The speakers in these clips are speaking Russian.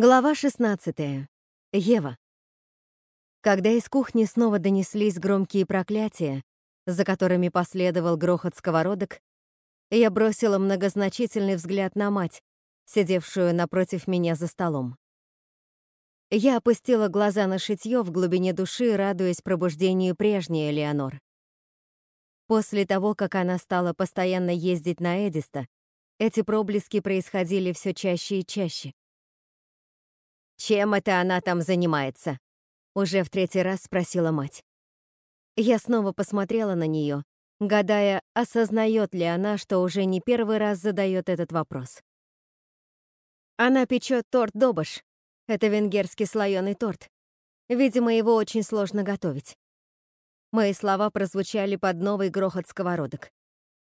Глава 16. Ева. Когда из кухни снова донеслись громкие проклятия, за которыми последовал грохот сковородок, я бросила многозначительный взгляд на мать, сидевшую напротив меня за столом. Я опустила глаза на шитьё в глубине души, радуясь пробуждению прежней Элеонор. После того, как она стала постоянно ездить на Эдиста, эти проблески происходили все чаще и чаще. «Чем это она там занимается?» Уже в третий раз спросила мать. Я снова посмотрела на нее, гадая, осознает ли она, что уже не первый раз задает этот вопрос. Она печет торт добаш. Это венгерский слоеный торт. Видимо, его очень сложно готовить. Мои слова прозвучали под новый грохот сковородок.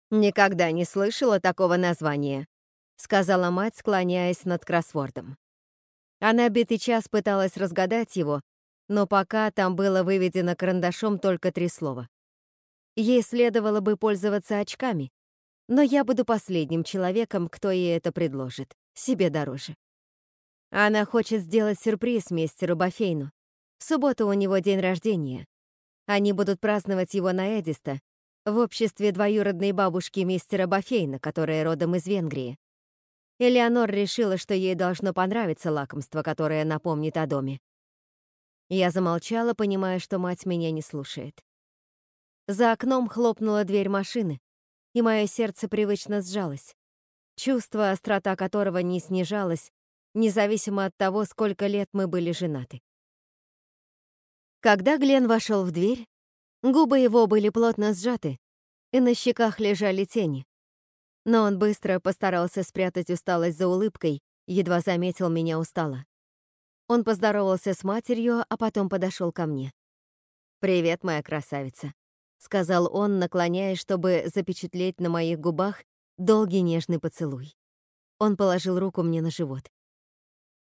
«Никогда не слышала такого названия», — сказала мать, склоняясь над кроссвордом. Она битый час пыталась разгадать его, но пока там было выведено карандашом только три слова. Ей следовало бы пользоваться очками, но я буду последним человеком, кто ей это предложит. Себе дороже. Она хочет сделать сюрприз мистеру Бафейну. В субботу у него день рождения. Они будут праздновать его на Эдиста, в обществе двоюродной бабушки мистера Бафейна, которая родом из Венгрии. Элеонор решила, что ей должно понравиться лакомство, которое напомнит о доме. Я замолчала, понимая, что мать меня не слушает. За окном хлопнула дверь машины, и мое сердце привычно сжалось, чувство, острота которого не снижалось, независимо от того, сколько лет мы были женаты. Когда Глен вошел в дверь, губы его были плотно сжаты, и на щеках лежали тени, но он быстро постарался спрятать усталость за улыбкой, едва заметил меня устало. Он поздоровался с матерью, а потом подошел ко мне. «Привет, моя красавица», — сказал он, наклоняясь, чтобы запечатлеть на моих губах долгий нежный поцелуй. Он положил руку мне на живот.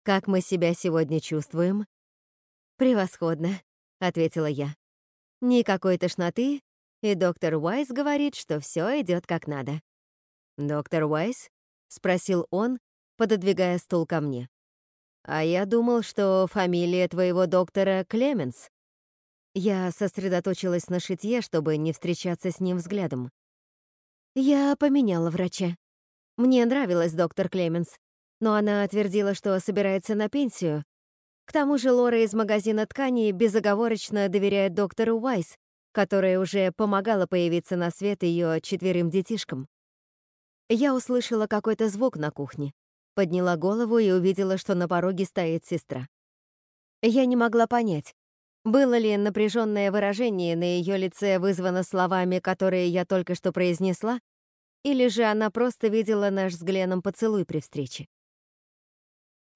«Как мы себя сегодня чувствуем?» «Превосходно», — ответила я. «Никакой тошноты, и доктор Уайс говорит, что все идет как надо». «Доктор Уайс?» — спросил он, пододвигая стул ко мне. «А я думал, что фамилия твоего доктора Клеменс». Я сосредоточилась на шитье, чтобы не встречаться с ним взглядом. Я поменяла врача. Мне нравилась доктор Клеменс, но она отвердила, что собирается на пенсию. К тому же Лора из магазина тканей безоговорочно доверяет доктору Уайс, которая уже помогала появиться на свет ее четверым детишкам. Я услышала какой-то звук на кухне, подняла голову и увидела, что на пороге стоит сестра. Я не могла понять, было ли напряженное выражение на ее лице вызвано словами, которые я только что произнесла, или же она просто видела наш с Гленом поцелуй при встрече.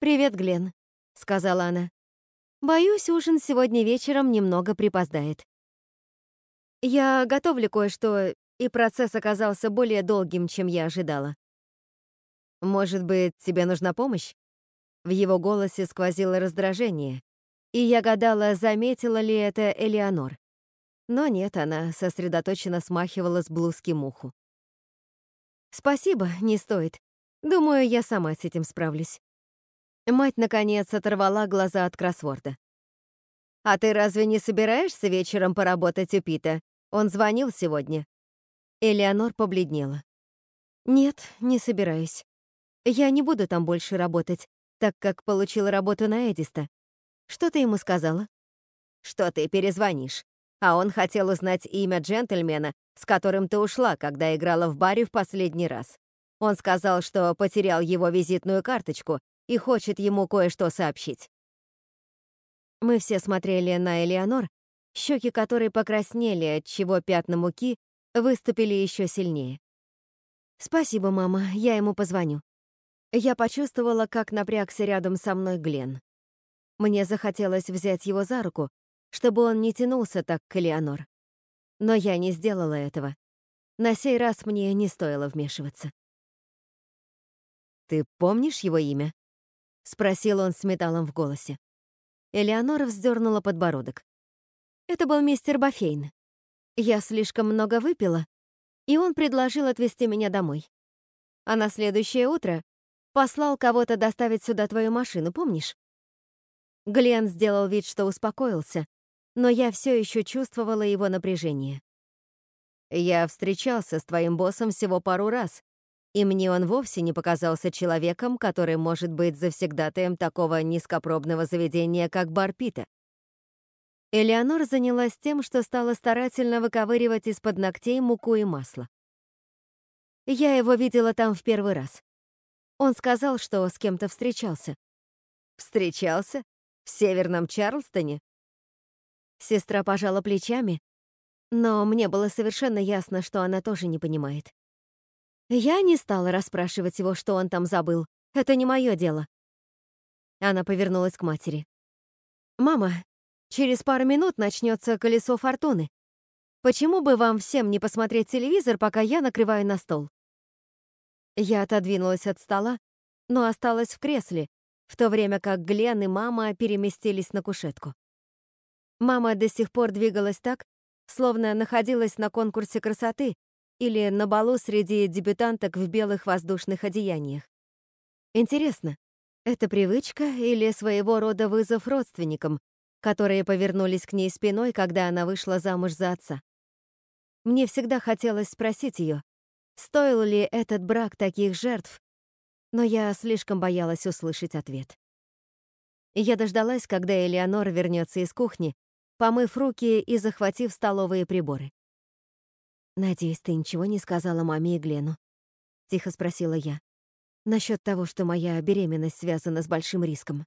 «Привет, Глен», — сказала она. «Боюсь, ужин сегодня вечером немного припоздает. Я готовлю кое-что и процесс оказался более долгим, чем я ожидала. «Может быть, тебе нужна помощь?» В его голосе сквозило раздражение, и я гадала, заметила ли это Элеонор. Но нет, она сосредоточенно смахивала с блузки муху. «Спасибо, не стоит. Думаю, я сама с этим справлюсь». Мать, наконец, оторвала глаза от кроссворда. «А ты разве не собираешься вечером поработать у Пита? Он звонил сегодня». Элеонор побледнела. «Нет, не собираюсь. Я не буду там больше работать, так как получила работу на Эдиста. Что ты ему сказала?» «Что ты перезвонишь. А он хотел узнать имя джентльмена, с которым ты ушла, когда играла в баре в последний раз. Он сказал, что потерял его визитную карточку и хочет ему кое-что сообщить». Мы все смотрели на Элеонор, щеки которой покраснели, от чего пятна муки выступили еще сильнее. «Спасибо, мама, я ему позвоню». Я почувствовала, как напрягся рядом со мной Глен. Мне захотелось взять его за руку, чтобы он не тянулся так к Элеонор. Но я не сделала этого. На сей раз мне не стоило вмешиваться. «Ты помнишь его имя?» — спросил он с металлом в голосе. Элеонора вздернула подбородок. Это был мистер Бафейн. Я слишком много выпила, и он предложил отвезти меня домой. А на следующее утро послал кого-то доставить сюда твою машину, помнишь? Глен сделал вид, что успокоился, но я все еще чувствовала его напряжение. Я встречался с твоим боссом всего пару раз, и мне он вовсе не показался человеком, который может быть завсегдатаем такого низкопробного заведения, как бар Пита. Элеонор занялась тем, что стала старательно выковыривать из-под ногтей муку и масло. Я его видела там в первый раз. Он сказал, что с кем-то встречался. Встречался? В Северном Чарльстоне? Сестра пожала плечами, но мне было совершенно ясно, что она тоже не понимает. Я не стала расспрашивать его, что он там забыл. Это не мое дело. Она повернулась к матери. «Мама, через пару минут начнется колесо фортуны. Почему бы вам всем не посмотреть телевизор, пока я накрываю на стол?» Я отодвинулась от стола, но осталась в кресле, в то время как Глен и мама переместились на кушетку. Мама до сих пор двигалась так, словно находилась на конкурсе красоты или на балу среди дебютанток в белых воздушных одеяниях. Интересно, это привычка или своего рода вызов родственникам, которые повернулись к ней спиной, когда она вышла замуж за отца? Мне всегда хотелось спросить ее, стоил ли этот брак таких жертв, но я слишком боялась услышать ответ. Я дождалась, когда Элеонора вернется из кухни, помыв руки и захватив столовые приборы. «Надеюсь, ты ничего не сказала маме и Глену?» — тихо спросила я. «Насчет того, что моя беременность связана с большим риском».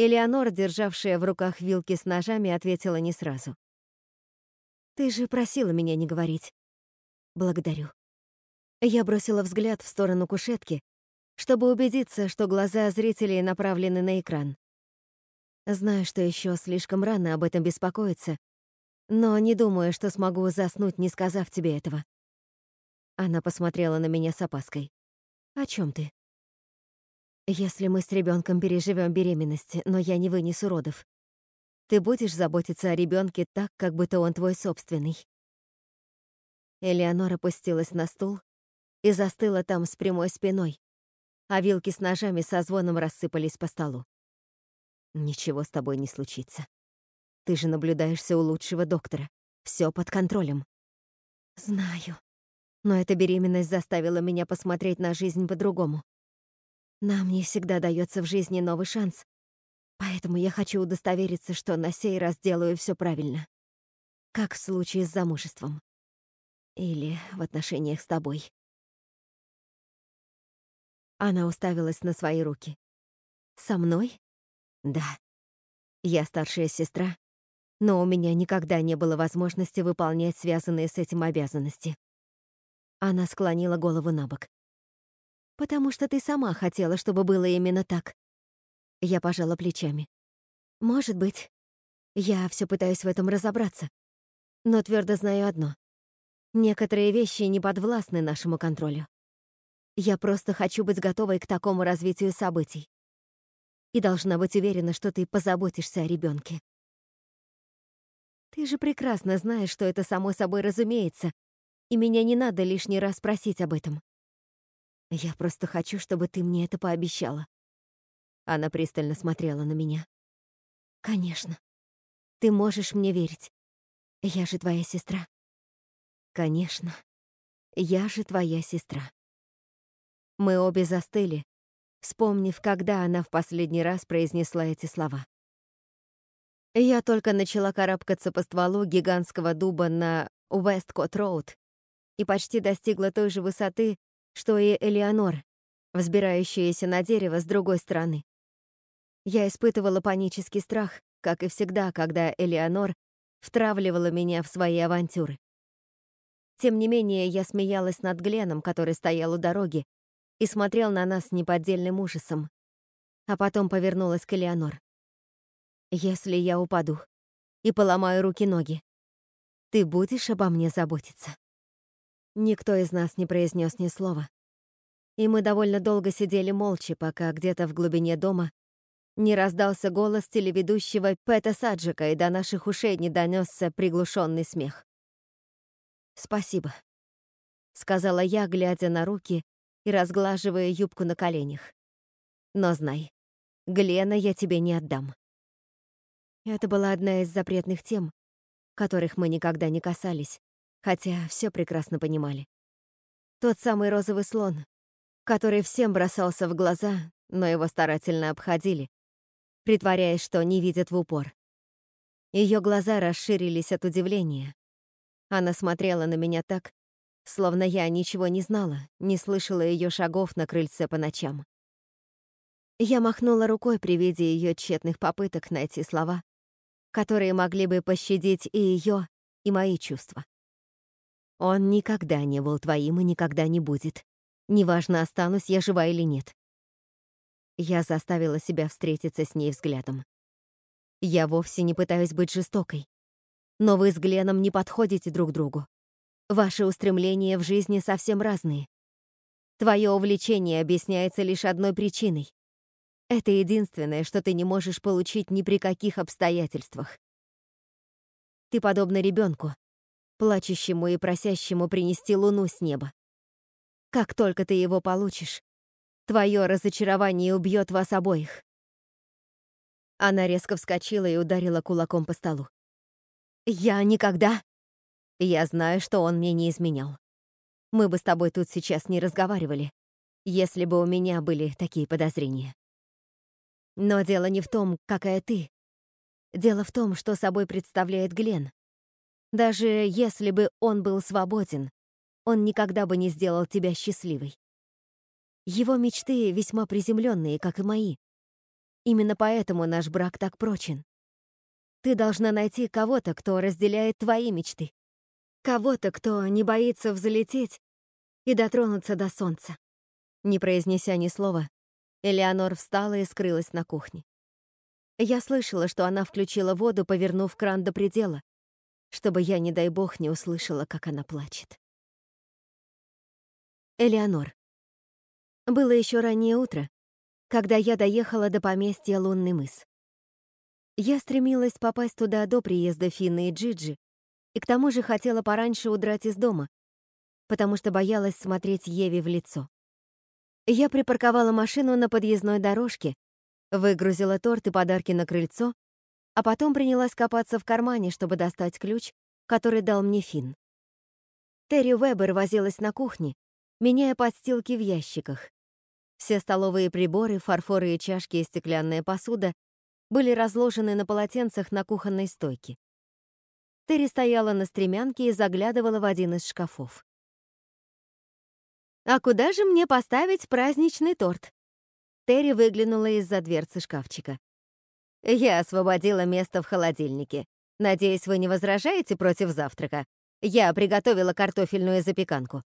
Элеонора, державшая в руках вилки с ножами, ответила не сразу. «Ты же просила меня не говорить». «Благодарю». Я бросила взгляд в сторону кушетки, чтобы убедиться, что глаза зрителей направлены на экран. Знаю, что еще слишком рано об этом беспокоиться, но не думаю, что смогу заснуть, не сказав тебе этого. Она посмотрела на меня с опаской. О чем ты? Если мы с ребенком переживем беременность, но я не вынесу родов, ты будешь заботиться о ребенке так, как будто он твой собственный. Элеонора опустилась на стул и застыла там с прямой спиной, а вилки с ножами со звоном рассыпались по столу. Ничего с тобой не случится. Ты же наблюдаешься у лучшего доктора. Все под контролем. Знаю. Но эта беременность заставила меня посмотреть на жизнь по-другому. Нам не всегда дается в жизни новый шанс. Поэтому я хочу удостовериться, что на сей раз делаю все правильно. Как в случае с замужеством. Или в отношениях с тобой. Она уставилась на свои руки. «Со мной?» Да, я старшая сестра, но у меня никогда не было возможности выполнять связанные с этим обязанности. Она склонила голову на бок. «Потому что ты сама хотела, чтобы было именно так». Я пожала плечами. «Может быть. Я все пытаюсь в этом разобраться. Но твердо знаю одно. Некоторые вещи не подвластны нашему контролю. Я просто хочу быть готовой к такому развитию событий и должна быть уверена, что ты позаботишься о ребенке. Ты же прекрасно знаешь, что это само собой разумеется, и меня не надо лишний раз просить об этом. Я просто хочу, чтобы ты мне это пообещала. Она пристально смотрела на меня. Конечно. Ты можешь мне верить. Я же твоя сестра. Конечно. Я же твоя сестра. Мы обе застыли, вспомнив, когда она в последний раз произнесла эти слова. Я только начала карабкаться по стволу гигантского дуба на Уэсткот-Роуд и почти достигла той же высоты, что и Элеонор, взбирающаяся на дерево с другой стороны. Я испытывала панический страх, как и всегда, когда Элеонор втравливала меня в свои авантюры. Тем не менее, я смеялась над Гленом, который стоял у дороги, и смотрел на нас с неподдельным ужасом. А потом повернулась к Элеонор. «Если я упаду и поломаю руки-ноги, ты будешь обо мне заботиться?» Никто из нас не произнес ни слова. И мы довольно долго сидели молча, пока где-то в глубине дома не раздался голос телеведущего Пэта Саджика, и до наших ушей не донесся приглушенный смех. «Спасибо», — сказала я, глядя на руки, и разглаживая юбку на коленях. «Но знай, Глена я тебе не отдам». Это была одна из запретных тем, которых мы никогда не касались, хотя все прекрасно понимали. Тот самый розовый слон, который всем бросался в глаза, но его старательно обходили, притворяясь, что не видят в упор. Ее глаза расширились от удивления. Она смотрела на меня так, словно я ничего не знала, не слышала ее шагов на крыльце по ночам. Я махнула рукой при виде ее тщетных попыток найти слова, которые могли бы пощадить и ее, и мои чувства. Он никогда не был твоим и никогда не будет. Неважно, останусь я жива или нет. Я заставила себя встретиться с ней взглядом. Я вовсе не пытаюсь быть жестокой. Но вы с Гленом не подходите друг другу. Ваши устремления в жизни совсем разные. Твое увлечение объясняется лишь одной причиной. Это единственное, что ты не можешь получить ни при каких обстоятельствах. Ты подобна ребенку, плачущему и просящему принести луну с неба. Как только ты его получишь, Твое разочарование убьет вас обоих. Она резко вскочила и ударила кулаком по столу. Я никогда... Я знаю, что он мне не изменял. Мы бы с тобой тут сейчас не разговаривали, если бы у меня были такие подозрения. Но дело не в том, какая ты. Дело в том, что собой представляет Глен. Даже если бы он был свободен, он никогда бы не сделал тебя счастливой. Его мечты весьма приземленные, как и мои. Именно поэтому наш брак так прочен. Ты должна найти кого-то, кто разделяет твои мечты. Кого-то, кто не боится взлететь и дотронуться до солнца. Не произнеся ни слова, Элеонор встала и скрылась на кухне. Я слышала, что она включила воду, повернув кран до предела, чтобы я, не дай бог, не услышала, как она плачет. Элеонор. Было еще раннее утро, когда я доехала до поместья Лунный мыс. Я стремилась попасть туда до приезда Финны и Джиджи, и к тому же хотела пораньше удрать из дома, потому что боялась смотреть Еве в лицо. Я припарковала машину на подъездной дорожке, выгрузила торт и подарки на крыльцо, а потом принялась копаться в кармане, чтобы достать ключ, который дал мне Финн. Терри Уэббер возилась на кухне, меняя подстилки в ящиках. Все столовые приборы, фарфоры и чашки и стеклянная посуда были разложены на полотенцах на кухонной стойке. Терри стояла на стремянке и заглядывала в один из шкафов. «А куда же мне поставить праздничный торт?» Терри выглянула из-за дверцы шкафчика. «Я освободила место в холодильнике. Надеюсь, вы не возражаете против завтрака? Я приготовила картофельную запеканку».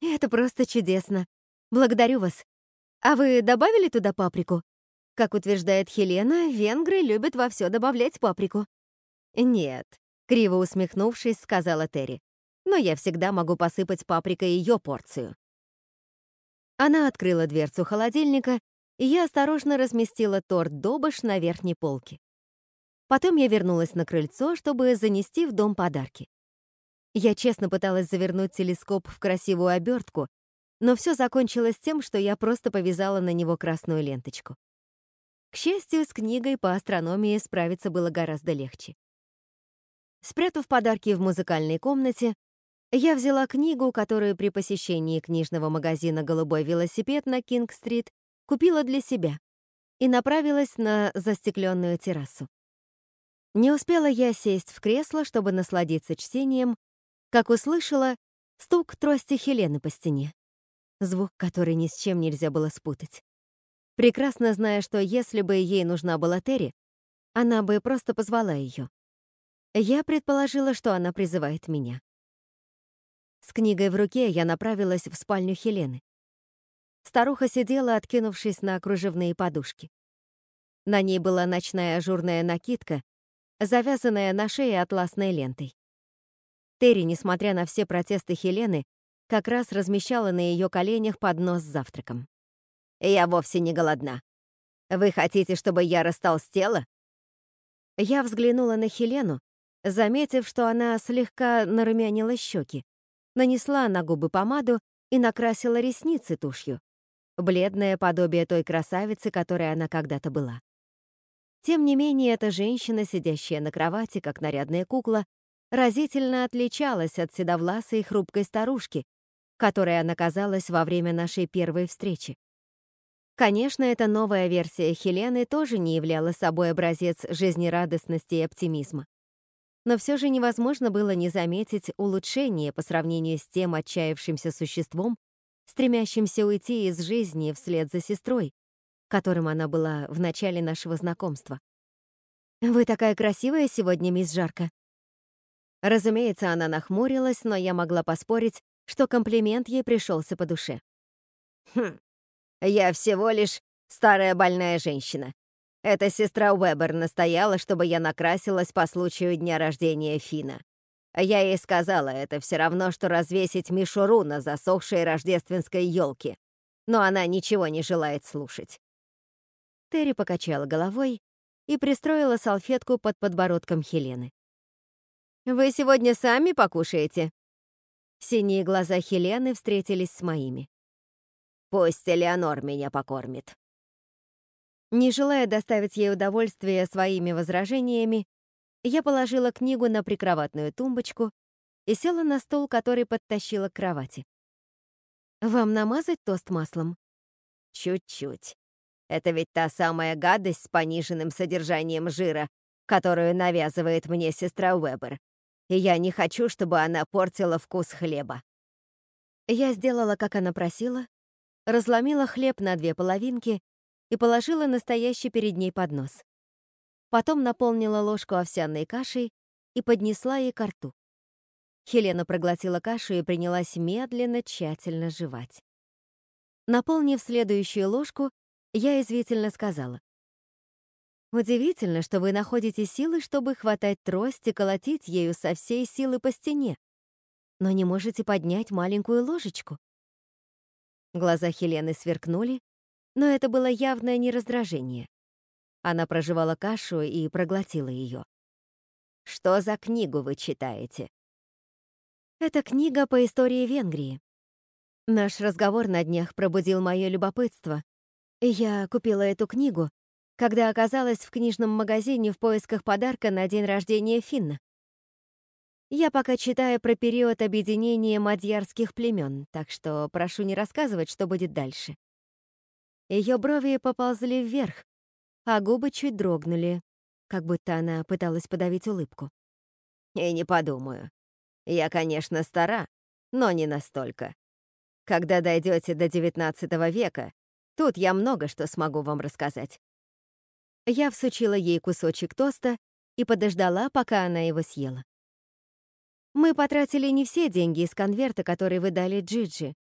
«Это просто чудесно. Благодарю вас. А вы добавили туда паприку? Как утверждает Хелена, венгры любят во все добавлять паприку. Нет, криво усмехнувшись, сказала Терри. Но я всегда могу посыпать паприкой ее порцию. Она открыла дверцу холодильника, я осторожно разместила торт Добыш на верхней полке. Потом я вернулась на крыльцо, чтобы занести в дом подарки. Я честно пыталась завернуть телескоп в красивую обертку, но все закончилось тем, что я просто повязала на него красную ленточку. К счастью, с книгой по астрономии справиться было гораздо легче. Спрятав подарки в музыкальной комнате, я взяла книгу, которую при посещении книжного магазина «Голубой велосипед» на Кинг-стрит купила для себя и направилась на застекленную террасу. Не успела я сесть в кресло, чтобы насладиться чтением, как услышала стук трости Хелены по стене звук, который ни с чем нельзя было спутать. Прекрасно зная, что если бы ей нужна была Терри, она бы просто позвала ее. Я предположила, что она призывает меня. С книгой в руке я направилась в спальню Хелены. Старуха сидела, откинувшись на кружевные подушки. На ней была ночная ажурная накидка, завязанная на шее атласной лентой. Терри, несмотря на все протесты Хелены, как раз размещала на ее коленях поднос с завтраком. «Я вовсе не голодна. Вы хотите, чтобы я растолстела?» Я взглянула на Хелену, заметив, что она слегка нарумянила щеки, нанесла на губы помаду и накрасила ресницы тушью, бледное подобие той красавицы, которой она когда-то была. Тем не менее, эта женщина, сидящая на кровати, как нарядная кукла, разительно отличалась от седовласой хрупкой старушки, которой она казалась во время нашей первой встречи. Конечно, эта новая версия Хелены тоже не являла собой образец жизнерадостности и оптимизма. Но все же невозможно было не заметить улучшение по сравнению с тем отчаявшимся существом, стремящимся уйти из жизни вслед за сестрой, которым она была в начале нашего знакомства. «Вы такая красивая сегодня, мисс Жарко». Разумеется, она нахмурилась, но я могла поспорить, что комплимент ей пришелся по душе. «Хм, я всего лишь старая больная женщина. Эта сестра Уэбер настояла, чтобы я накрасилась по случаю дня рождения Фина. Я ей сказала, это все равно, что развесить мишуру на засохшей рождественской елке. Но она ничего не желает слушать. Терри покачала головой и пристроила салфетку под подбородком Хелены. «Вы сегодня сами покушаете?» Синие глаза Хелены встретились с моими. «Пусть Элеонор меня покормит». Не желая доставить ей удовольствие своими возражениями, я положила книгу на прикроватную тумбочку и села на стол, который подтащила к кровати. «Вам намазать тост маслом?» «Чуть-чуть. Это ведь та самая гадость с пониженным содержанием жира, которую навязывает мне сестра Уэбер и я не хочу, чтобы она портила вкус хлеба. Я сделала, как она просила, разломила хлеб на две половинки и положила настоящий перед ней поднос. Потом наполнила ложку овсяной кашей и поднесла ей ко рту. Хелена проглотила кашу и принялась медленно, тщательно жевать. Наполнив следующую ложку, я извительно сказала. Удивительно, что вы находите силы, чтобы хватать трость и колотить ею со всей силы по стене, но не можете поднять маленькую ложечку. Глаза Хелены сверкнули, но это было явное не раздражение. Она прожевала кашу и проглотила ее. «Что за книгу вы читаете?» «Это книга по истории Венгрии. Наш разговор на днях пробудил мое любопытство. Я купила эту книгу, когда оказалась в книжном магазине в поисках подарка на день рождения Финна. Я пока читаю про период объединения мадьярских племен, так что прошу не рассказывать, что будет дальше. Ее брови поползли вверх, а губы чуть дрогнули, как будто она пыталась подавить улыбку. И не подумаю. Я, конечно, стара, но не настолько. Когда дойдете до XIX века, тут я много что смогу вам рассказать. Я всучила ей кусочек тоста и подождала, пока она его съела. Мы потратили не все деньги из конверта, который вы дали Джиджи.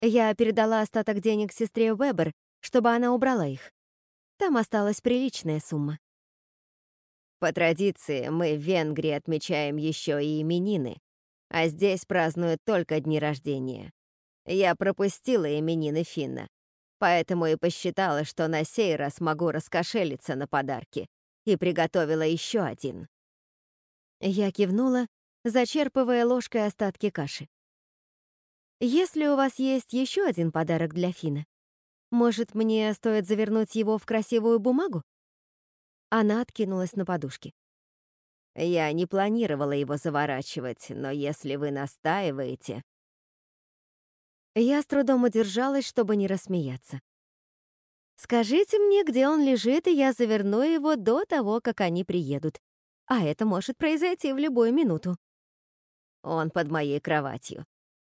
Я передала остаток денег сестре Уэбер, чтобы она убрала их. Там осталась приличная сумма. По традиции, мы в Венгрии отмечаем еще и именины, а здесь празднуют только дни рождения. Я пропустила именины Финна, Поэтому и посчитала, что на сей раз могу раскошелиться на подарки, и приготовила еще один. Я кивнула, зачерпывая ложкой остатки каши. «Если у вас есть еще один подарок для Фина, может, мне стоит завернуть его в красивую бумагу?» Она откинулась на подушке. «Я не планировала его заворачивать, но если вы настаиваете...» Я с трудом удержалась, чтобы не рассмеяться. «Скажите мне, где он лежит, и я заверну его до того, как они приедут. А это может произойти в любую минуту». «Он под моей кроватью.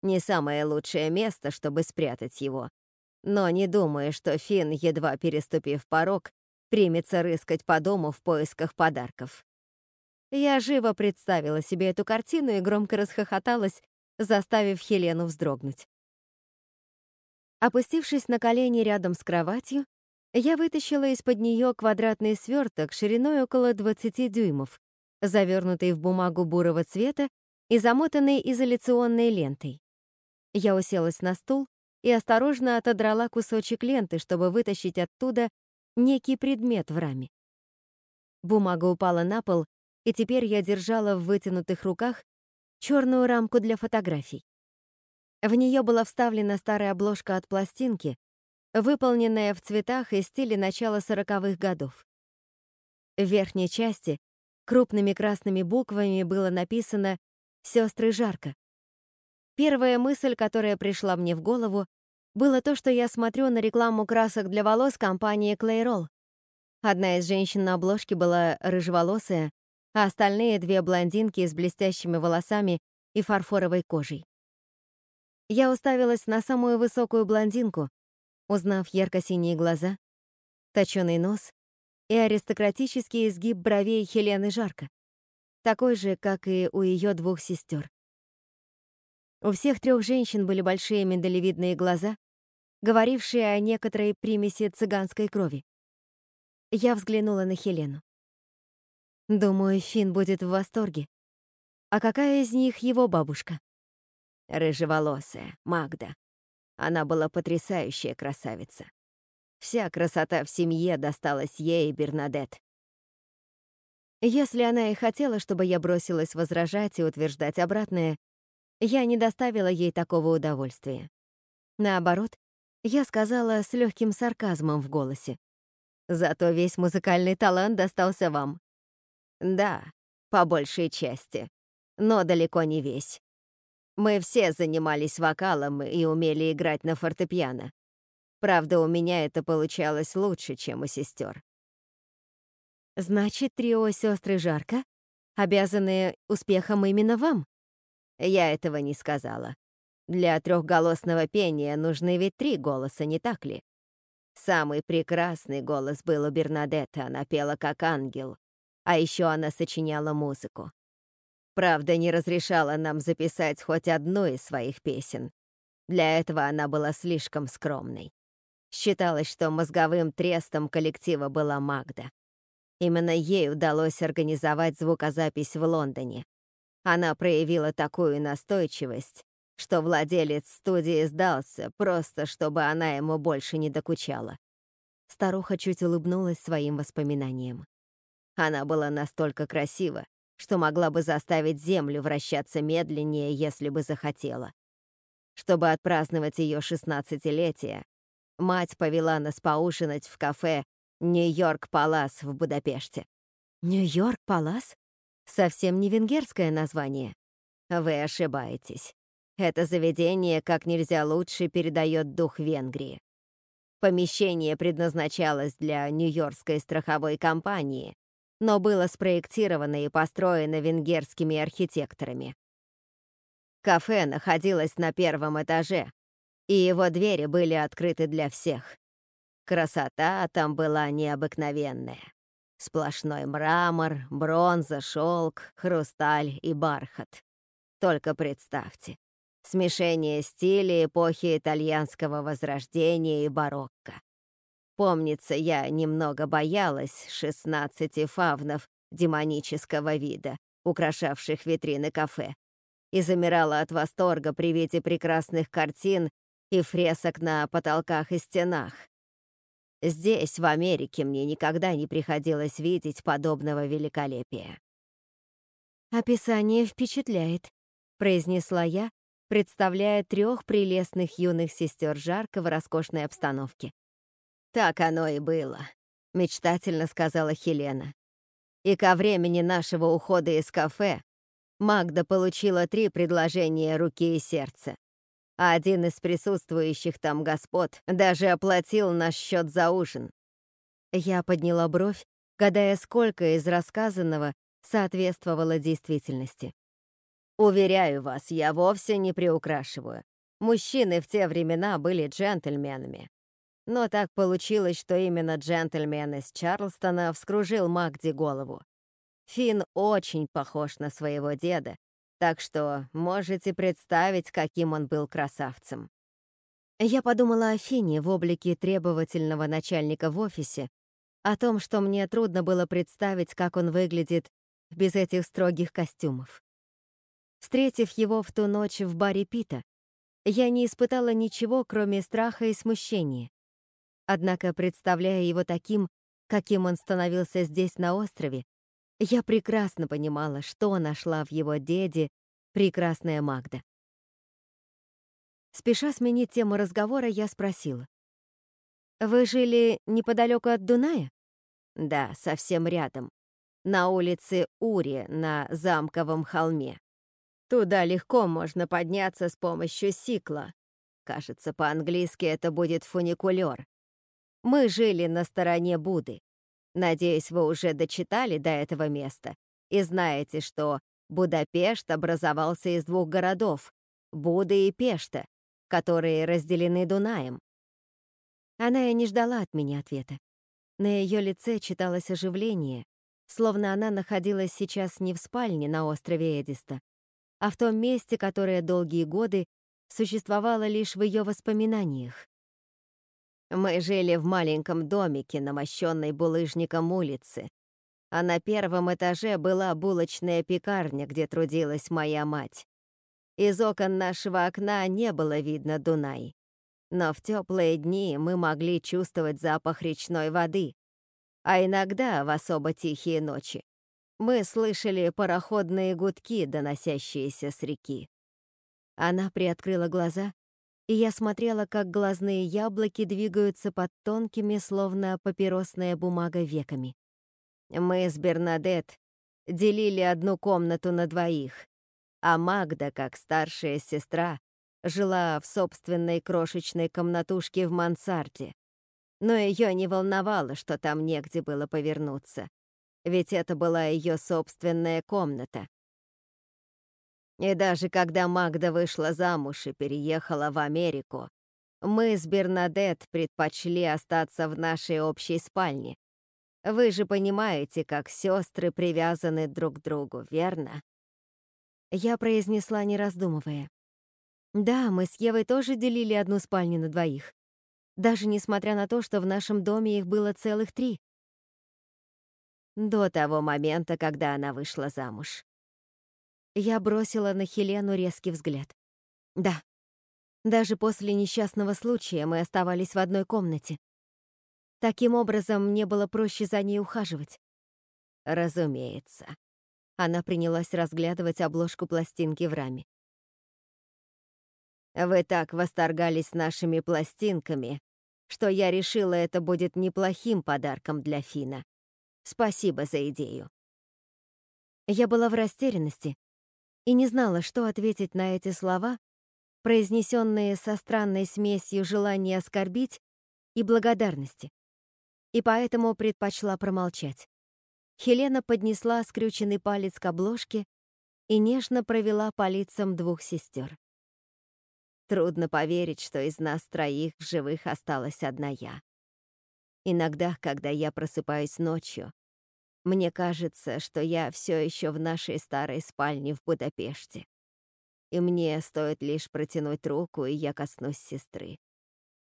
Не самое лучшее место, чтобы спрятать его. Но не думаю, что Финн, едва переступив порог, примется рыскать по дому в поисках подарков». Я живо представила себе эту картину и громко расхохоталась, заставив Хелену вздрогнуть. Опустившись на колени рядом с кроватью, я вытащила из-под нее квадратный сверток шириной около 20 дюймов, завернутый в бумагу бурого цвета и замотанный изоляционной лентой. Я уселась на стул и осторожно отодрала кусочек ленты, чтобы вытащить оттуда некий предмет в раме. Бумага упала на пол, и теперь я держала в вытянутых руках черную рамку для фотографий. В нее была вставлена старая обложка от пластинки, выполненная в цветах и стиле начала сороковых годов. В верхней части крупными красными буквами было написано «Сестры жарко». Первая мысль, которая пришла мне в голову, было то, что я смотрю на рекламу красок для волос компании Clairol. Одна из женщин на обложке была рыжеволосая, а остальные две блондинки с блестящими волосами и фарфоровой кожей. Я уставилась на самую высокую блондинку, узнав ярко-синие глаза, точёный нос и аристократический изгиб бровей Хелены Жарко, такой же, как и у ее двух сестер. У всех трех женщин были большие миндалевидные глаза, говорившие о некоторой примеси цыганской крови. Я взглянула на Хелену. Думаю, Финн будет в восторге. А какая из них его бабушка? Рыжеволосая, Магда. Она была потрясающая красавица. Вся красота в семье досталась ей и Бернадет. Если она и хотела, чтобы я бросилась возражать и утверждать обратное, я не доставила ей такого удовольствия. Наоборот, я сказала с легким сарказмом в голосе. Зато весь музыкальный талант достался вам. Да, по большей части, но далеко не весь. Мы все занимались вокалом и умели играть на фортепиано. Правда, у меня это получалось лучше, чем у сестер. Значит, трио сестры Жарко обязаны успехом именно вам? Я этого не сказала. Для трехголосного пения нужны ведь три голоса, не так ли? Самый прекрасный голос был у Бернадетты, она пела как ангел. А еще она сочиняла музыку. Правда, не разрешала нам записать хоть одну из своих песен. Для этого она была слишком скромной. Считалось, что мозговым трестом коллектива была Магда. Именно ей удалось организовать звукозапись в Лондоне. Она проявила такую настойчивость, что владелец студии сдался, просто чтобы она ему больше не докучала. Старуха чуть улыбнулась своим воспоминаниям. Она была настолько красива, что могла бы заставить Землю вращаться медленнее, если бы захотела. Чтобы отпраздновать ее шестнадцатилетие, мать повела нас поужинать в кафе «Нью-Йорк Палас» в Будапеште. «Нью-Йорк Палас?» Совсем не венгерское название. Вы ошибаетесь. Это заведение как нельзя лучше передает дух Венгрии. Помещение предназначалось для Нью-Йоркской страховой компании, но было спроектировано и построено венгерскими архитекторами. Кафе находилось на первом этаже, и его двери были открыты для всех. Красота там была необыкновенная. Сплошной мрамор, бронза, шелк, хрусталь и бархат. Только представьте, смешение стилей эпохи итальянского возрождения и барокко. Помнится, я немного боялась шестнадцати фавнов демонического вида, украшавших витрины кафе, и замирала от восторга при виде прекрасных картин и фресок на потолках и стенах, Здесь, в Америке, мне никогда не приходилось видеть подобного великолепия. «Описание впечатляет», — произнесла я, представляя трех прелестных юных сестер жарко в роскошной обстановке. «Так оно и было», — мечтательно сказала Хелена. «И ко времени нашего ухода из кафе Магда получила три предложения руки и сердца а один из присутствующих там господ даже оплатил наш счет за ужин. Я подняла бровь, гадая, сколько из рассказанного соответствовало действительности. Уверяю вас, я вовсе не приукрашиваю. Мужчины в те времена были джентльменами. Но так получилось, что именно джентльмен из Чарлстона вскружил Магди голову. Финн очень похож на своего деда, так что можете представить, каким он был красавцем. Я подумала о Фине в облике требовательного начальника в офисе, о том, что мне трудно было представить, как он выглядит без этих строгих костюмов. Встретив его в ту ночь в баре Пита, я не испытала ничего, кроме страха и смущения. Однако, представляя его таким, каким он становился здесь, на острове, я прекрасно понимала, что нашла в его деде прекрасная Магда. Спеша сменить тему разговора, я спросила. «Вы жили неподалеку от Дуная?» «Да, совсем рядом. На улице Ури на Замковом холме. Туда легко можно подняться с помощью сикла. Кажется, по-английски это будет фуникулер. Мы жили на стороне Буды. Надеюсь, вы уже дочитали до этого места и знаете, что Будапешт образовался из двух городов — Буды и Пешта, которые разделены Дунаем. Она и не ждала от меня ответа. На ее лице читалось оживление, словно она находилась сейчас не в спальне на острове Эдиста, а в том месте, которое долгие годы существовало лишь в ее воспоминаниях. Мы жили в маленьком домике на мощенной булыжником улице, а на первом этаже была булочная пекарня, где трудилась моя мать. Из окон нашего окна не было видно Дунай. Но в теплые дни мы могли чувствовать запах речной воды, а иногда, в особо тихие ночи, мы слышали пароходные гудки, доносящиеся с реки. Она приоткрыла глаза и я смотрела, как глазные яблоки двигаются под тонкими, словно папиросная бумага, веками. Мы с Бернадет делили одну комнату на двоих, а Магда, как старшая сестра, жила в собственной крошечной комнатушке в мансарде. Но ее не волновало, что там негде было повернуться, ведь это была ее собственная комната, и даже когда Магда вышла замуж и переехала в Америку, мы с Бернадет предпочли остаться в нашей общей спальне. Вы же понимаете, как сестры привязаны друг к другу, верно? Я произнесла, не раздумывая. Да, мы с Евой тоже делили одну спальню на двоих. Даже несмотря на то, что в нашем доме их было целых три. До того момента, когда она вышла замуж. Я бросила на Хелену резкий взгляд. Да, даже после несчастного случая мы оставались в одной комнате. Таким образом, мне было проще за ней ухаживать. Разумеется. Она принялась разглядывать обложку пластинки в раме. Вы так восторгались нашими пластинками, что я решила, это будет неплохим подарком для Фина. Спасибо за идею. Я была в растерянности, и не знала, что ответить на эти слова, произнесенные со странной смесью желания оскорбить и благодарности, и поэтому предпочла промолчать. Хелена поднесла скрюченный палец к обложке и нежно провела по лицам двух сестер. Трудно поверить, что из нас троих в живых осталась одна я. Иногда, когда я просыпаюсь ночью, мне кажется, что я все еще в нашей старой спальне в Будапеште. И мне стоит лишь протянуть руку, и я коснусь сестры.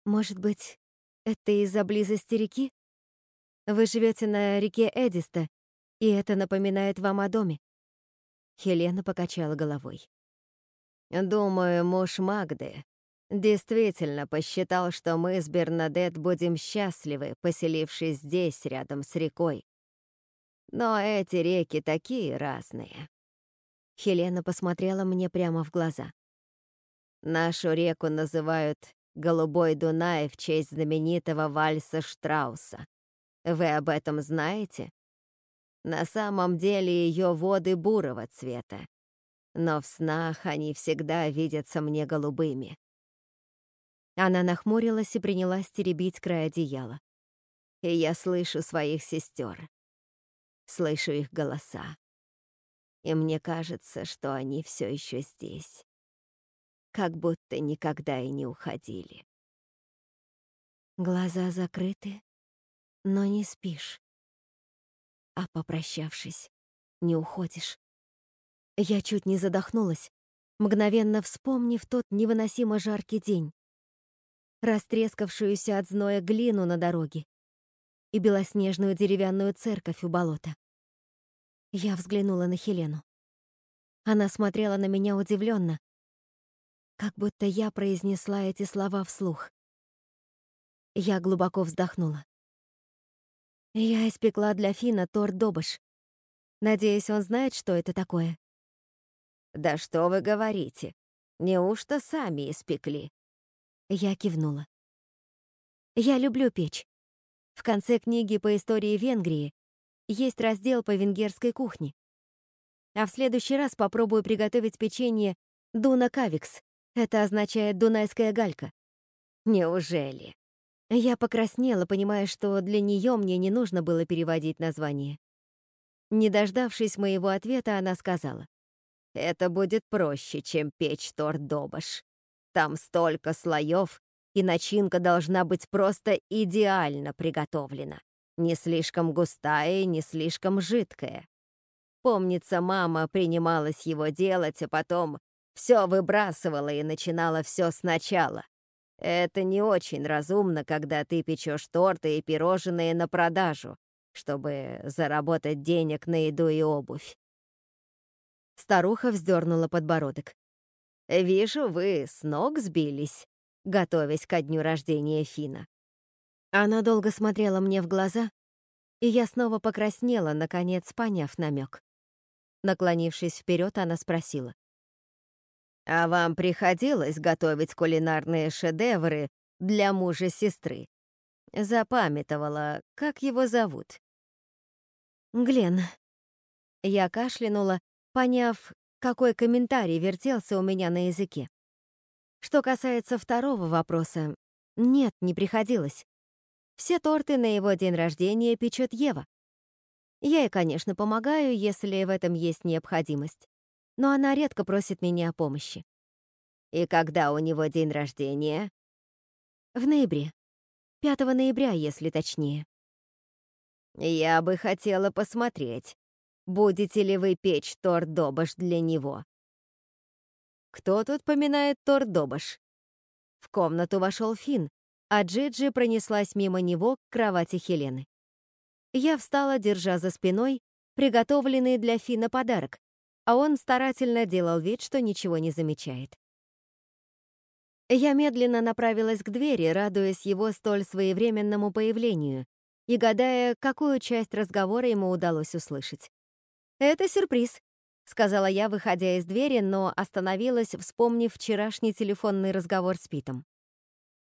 Может быть, это из-за близости реки? Вы живете на реке Эдиста, и это напоминает вам о доме. Хелена покачала головой. Думаю, муж Магды действительно посчитал, что мы с Бернадет будем счастливы, поселившись здесь, рядом с рекой. Но эти реки такие разные. Хелена посмотрела мне прямо в глаза. Нашу реку называют Голубой Дунай в честь знаменитого вальса Штрауса. Вы об этом знаете? На самом деле ее воды бурого цвета, но в снах они всегда видятся мне голубыми. Она нахмурилась и принялась теребить край одеяла. И я слышу своих сестер слышу их голоса. И мне кажется, что они все еще здесь. Как будто никогда и не уходили. Глаза закрыты, но не спишь. А попрощавшись, не уходишь. Я чуть не задохнулась, мгновенно вспомнив тот невыносимо жаркий день. Растрескавшуюся от зноя глину на дороге, и белоснежную деревянную церковь у болота. Я взглянула на Хелену. Она смотрела на меня удивленно, как будто я произнесла эти слова вслух. Я глубоко вздохнула. Я испекла для Фина торт Добыш. Надеюсь, он знает, что это такое. «Да что вы говорите? Неужто сами испекли?» Я кивнула. «Я люблю печь. В конце книги по истории Венгрии есть раздел по венгерской кухне. А в следующий раз попробую приготовить печенье Дуна Кавикс. Это означает «дунайская галька». Неужели? Я покраснела, понимая, что для нее мне не нужно было переводить название. Не дождавшись моего ответа, она сказала. «Это будет проще, чем печь торт Добаш. Там столько слоев, и начинка должна быть просто идеально приготовлена. Не слишком густая и не слишком жидкая. Помнится, мама принималась его делать, а потом все выбрасывала и начинала все сначала. Это не очень разумно, когда ты печешь торты и пирожные на продажу, чтобы заработать денег на еду и обувь. Старуха вздернула подбородок. «Вижу, вы с ног сбились, готовясь ко дню рождения Фина. Она долго смотрела мне в глаза, и я снова покраснела, наконец поняв намек. Наклонившись вперед, она спросила. «А вам приходилось готовить кулинарные шедевры для мужа сестры?» Запамятовала, как его зовут. «Глен». Я кашлянула, поняв, какой комментарий вертелся у меня на языке. Что касается второго вопроса, нет, не приходилось. Все торты на его день рождения печет Ева. Я ей, конечно, помогаю, если в этом есть необходимость, но она редко просит меня о помощи. И когда у него день рождения? В ноябре. 5 ноября, если точнее. Я бы хотела посмотреть, будете ли вы печь торт Добаш для него. Кто тут поминает торт Добаш? В комнату вошел Финн, а Джиджи пронеслась мимо него к кровати Хелены. Я встала, держа за спиной приготовленный для Фина подарок, а он старательно делал вид, что ничего не замечает. Я медленно направилась к двери, радуясь его столь своевременному появлению и гадая, какую часть разговора ему удалось услышать. «Это сюрприз», — сказала я, выходя из двери, но остановилась, вспомнив вчерашний телефонный разговор с Питом.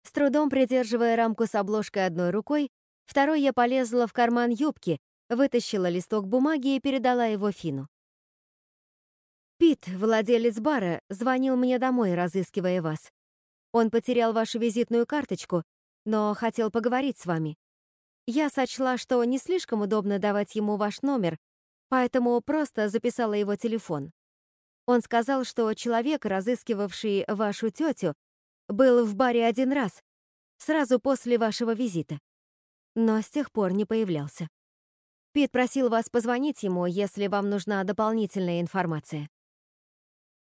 С трудом придерживая рамку с обложкой одной рукой, второй я полезла в карман юбки, вытащила листок бумаги и передала его Фину. «Пит, владелец бара, звонил мне домой, разыскивая вас. Он потерял вашу визитную карточку, но хотел поговорить с вами. Я сочла, что не слишком удобно давать ему ваш номер, поэтому просто записала его телефон. Он сказал, что человек, разыскивавший вашу тетю, был в баре один раз, сразу после вашего визита. Но с тех пор не появлялся. Пит просил вас позвонить ему, если вам нужна дополнительная информация.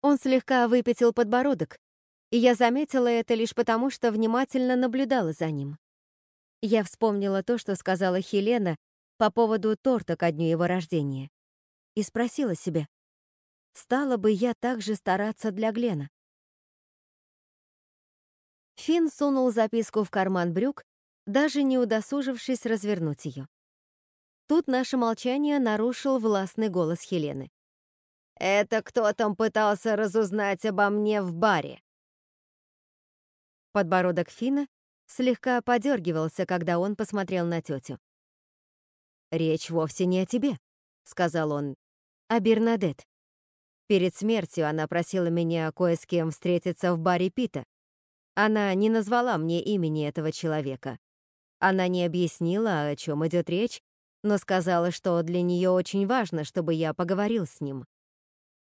Он слегка выпятил подбородок, и я заметила это лишь потому, что внимательно наблюдала за ним. Я вспомнила то, что сказала Хелена по поводу торта ко дню его рождения, и спросила себя, стала бы я так же стараться для Глена? Финн сунул записку в карман брюк, даже не удосужившись развернуть ее. Тут наше молчание нарушил властный голос Хелены. «Это кто там пытался разузнать обо мне в баре?» Подбородок Фина слегка подергивался, когда он посмотрел на тетю. «Речь вовсе не о тебе», — сказал он, — «а Бернадет. Перед смертью она просила меня кое с кем встретиться в баре Пита. Она не назвала мне имени этого человека. Она не объяснила, о чем идет речь, но сказала, что для нее очень важно, чтобы я поговорил с ним.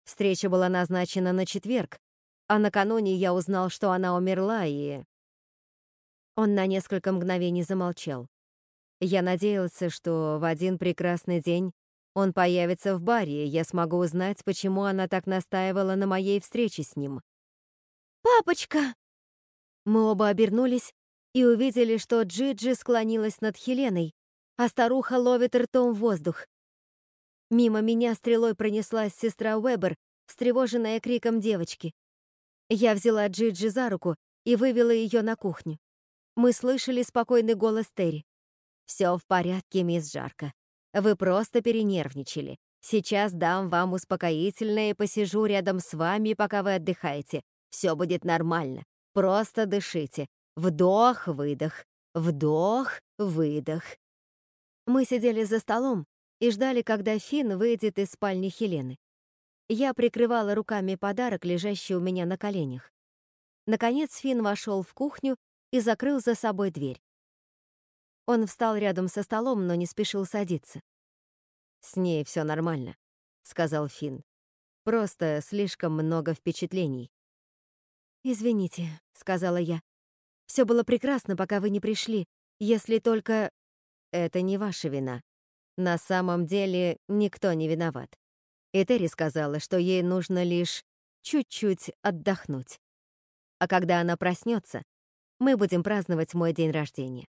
Встреча была назначена на четверг, а накануне я узнал, что она умерла, и... Он на несколько мгновений замолчал. Я надеялся, что в один прекрасный день он появится в баре, и я смогу узнать, почему она так настаивала на моей встрече с ним. «Папочка!» Мы оба обернулись и увидели, что Джиджи склонилась над Хеленой, а старуха ловит ртом воздух. Мимо меня стрелой пронеслась сестра Уэбер, встревоженная криком девочки. Я взяла Джиджи за руку и вывела ее на кухню. Мы слышали спокойный голос Терри. «Все в порядке, мисс Жарко. Вы просто перенервничали. Сейчас дам вам успокоительное и посижу рядом с вами, пока вы отдыхаете. Все будет нормально. Просто дышите. Вдох-выдох. Вдох-выдох. Мы сидели за столом и ждали, когда Финн выйдет из спальни Хелены. Я прикрывала руками подарок, лежащий у меня на коленях. Наконец Финн вошел в кухню и закрыл за собой дверь. Он встал рядом со столом, но не спешил садиться. «С ней все нормально», — сказал Финн. «Просто слишком много впечатлений». «Извините», — сказала я. Все было прекрасно, пока вы не пришли, если только...» «Это не ваша вина. На самом деле никто не виноват. И Терри сказала, что ей нужно лишь чуть-чуть отдохнуть. А когда она проснется, мы будем праздновать мой день рождения».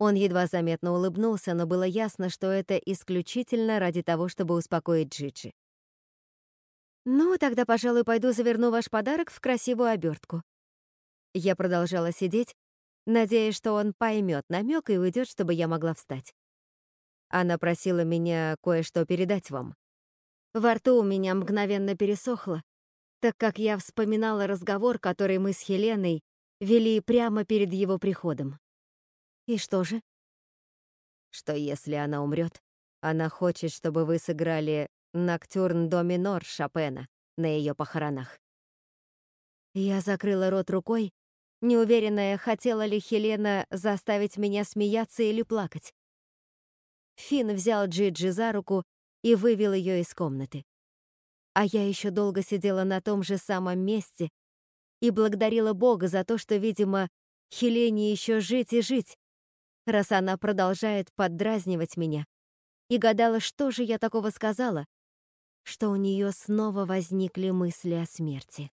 Он едва заметно улыбнулся, но было ясно, что это исключительно ради того, чтобы успокоить Джиджи. «Ну, тогда, пожалуй, пойду заверну ваш подарок в красивую обертку. Я продолжала сидеть, надеясь, что он поймет намек и уйдет, чтобы я могла встать. Она просила меня кое-что передать вам. Во рту у меня мгновенно пересохло, так как я вспоминала разговор, который мы с Хеленой вели прямо перед его приходом. И что же? Что если она умрет, она хочет, чтобы вы сыграли «Ноктюрн до минор» Шопена на ее похоронах. Я закрыла рот рукой, неуверенная, хотела ли Хелена заставить меня смеяться или плакать. Финн взял Джиджи за руку и вывел ее из комнаты. А я еще долго сидела на том же самом месте и благодарила Бога за то, что, видимо, Хелене еще жить и жить, раз она продолжает поддразнивать меня, и гадала, что же я такого сказала, что у нее снова возникли мысли о смерти.